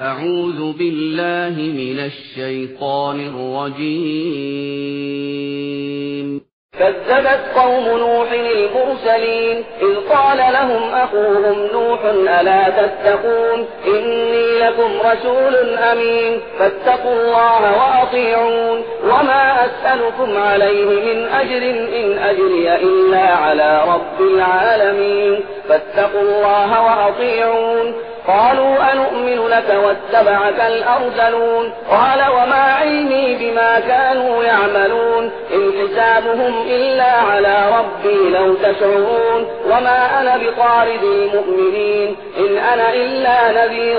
أعوذ بالله من الشيطان الرجيم. كذبت قوم نوح المرسلين إذ قال لهم أخوهم نوح ألا تتقون؟ إني لكم رسول أمين. فاتقوا الله وأطيعون. وما أسألكم عليه من أجر إن أجري إلا على رب العالمين. فاتقوا الله وأطيعون. قالوا أنؤمن لك واتبعك الأرذلون. قال وما علمي بما كانوا يعملون. إن حسابهم إلا على ربي لو تشعرون. وما أنا بطارد المؤمنين. إن أنا إلا نذير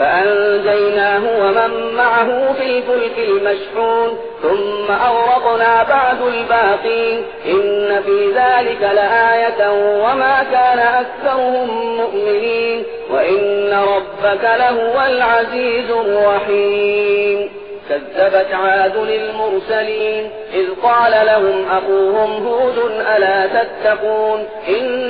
فأنجيناه ومن معه في الفلك المشحون ثم أورقنا بعد الباقين. إن في ذلك لآية وما كان أكثرهم مؤمنين. وإن ربك لهو العزيز الرحيم. كذبت عاد للمرسلين إذ قال لهم أخوهم هود ألا تتقون؟ إني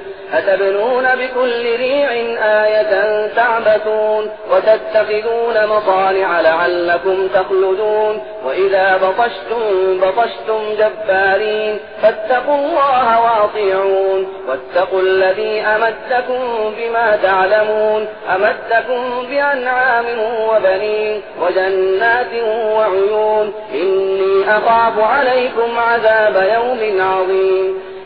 أتبنون بكل ريع آية تعبثون وتتخذون مصانع لعلكم تخلدون وإذا بطشتم بطشتم جبارين فاتقوا الله واطيعون واتقوا الذي أمدكم بما تعلمون أمدكم بأنعام وبنين وجنات وعيون إني أخاف عليكم عذاب يوم عظيم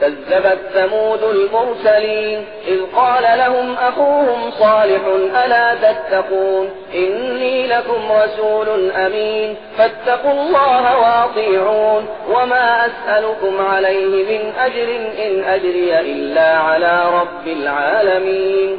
كذبت ثمود المرسلين إذ قال لهم أخوهم صالح ألا تتقون إني لكم رسول أمين فاتقوا الله واطيعون وما أسألكم عليه من أجر إن أجري إلا على رب العالمين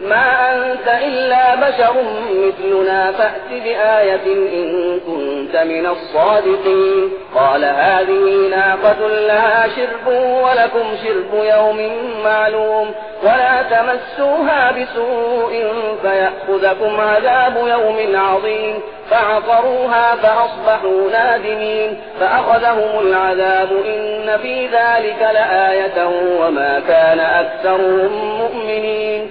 ما أنت إلا بشر مثلنا فأت بآية إن كنت من الصادقين. قال هذه ناقة لها شرب ولكم شرب يوم معلوم ولا تمسوها بسوء فيأخذكم عذاب يوم عظيم. فعقروها فأصبحوا نادمين فأخذهم العذاب إن في ذلك لآية وما كان أكثرهم مؤمنين.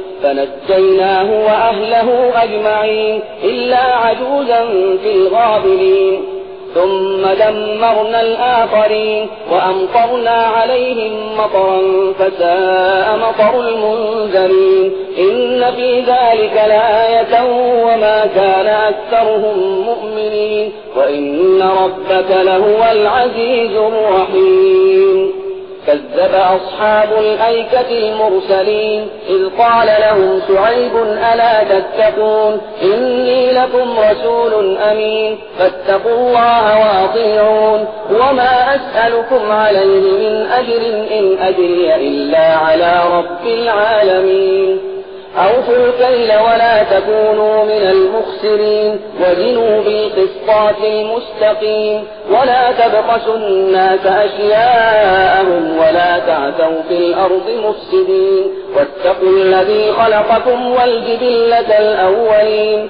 فنجيناه وأهله أجمعين إلا عجوزا في الغابرين. ثم دمرنا الآخرين وأمطرنا عليهم مطرا فساء مطر المنذرين. إن في ذلك لآية وما كان أكثرهم مؤمنين. وإن ربك لهو العزيز الرحيم. كذب أصحاب الأيكة المرسلين إذ قال لهم شعيب ألا تتقون؟ إني لكم رسول أمين فاتقوا الله وأطيعون وما أسألكم عليه من أجر إن أجري إلا على رب العالمين. أوفوا الكيل ولا تكونوا من المخسرين وزنوا بالقسطات المستقيم ولا تبخسوا الناس أشياءهم ولا تعثوا في الأرض مفسدين واتقوا الذي خلقكم والجبلة الأولين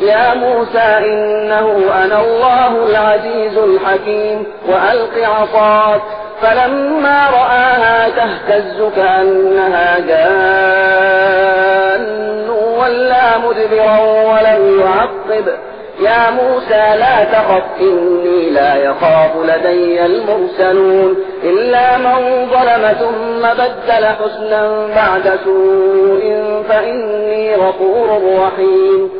يا موسى إنه أنا الله العزيز الحكيم وألق عصاك. فلما رآها تهتز كأنها جان ولا مدبرا ولم يعقب. يا موسى لا تخف إني لا يخاف لدي المرسلون. إلا من ظلم ثم بدل حسنا بعد سوء فإني غفور رحيم.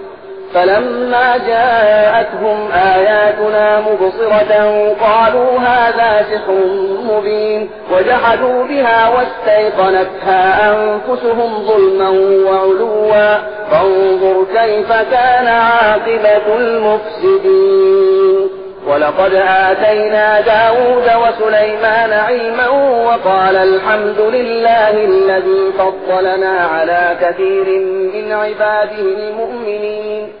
فلما جاءتهم آياتنا مبصرة قالوا هذا سحر مبين وجحدوا بها واستيقنتها أنفسهم ظلما وعلوا. فانظر كيف كان عاقبة المفسدين. ولقد آتينا داود وسليمان علما وقال الحمد لله الذي فضلنا على كثير من عباده المؤمنين.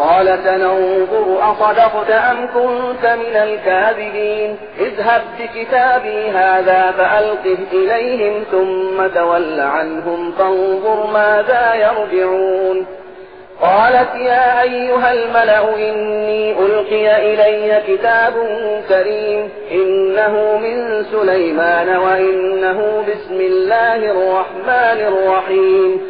قال سننظر أصدقت أم كنت من الكاذبين. اذهب بكتابي هذا فألقه إليهم ثم تول عنهم فانظر ماذا يرجعون. قالت يا أيها الملأ إني ألقي إلي كتاب كريم. إنه من سليمان وإنه بسم الله الرحمن الرحيم.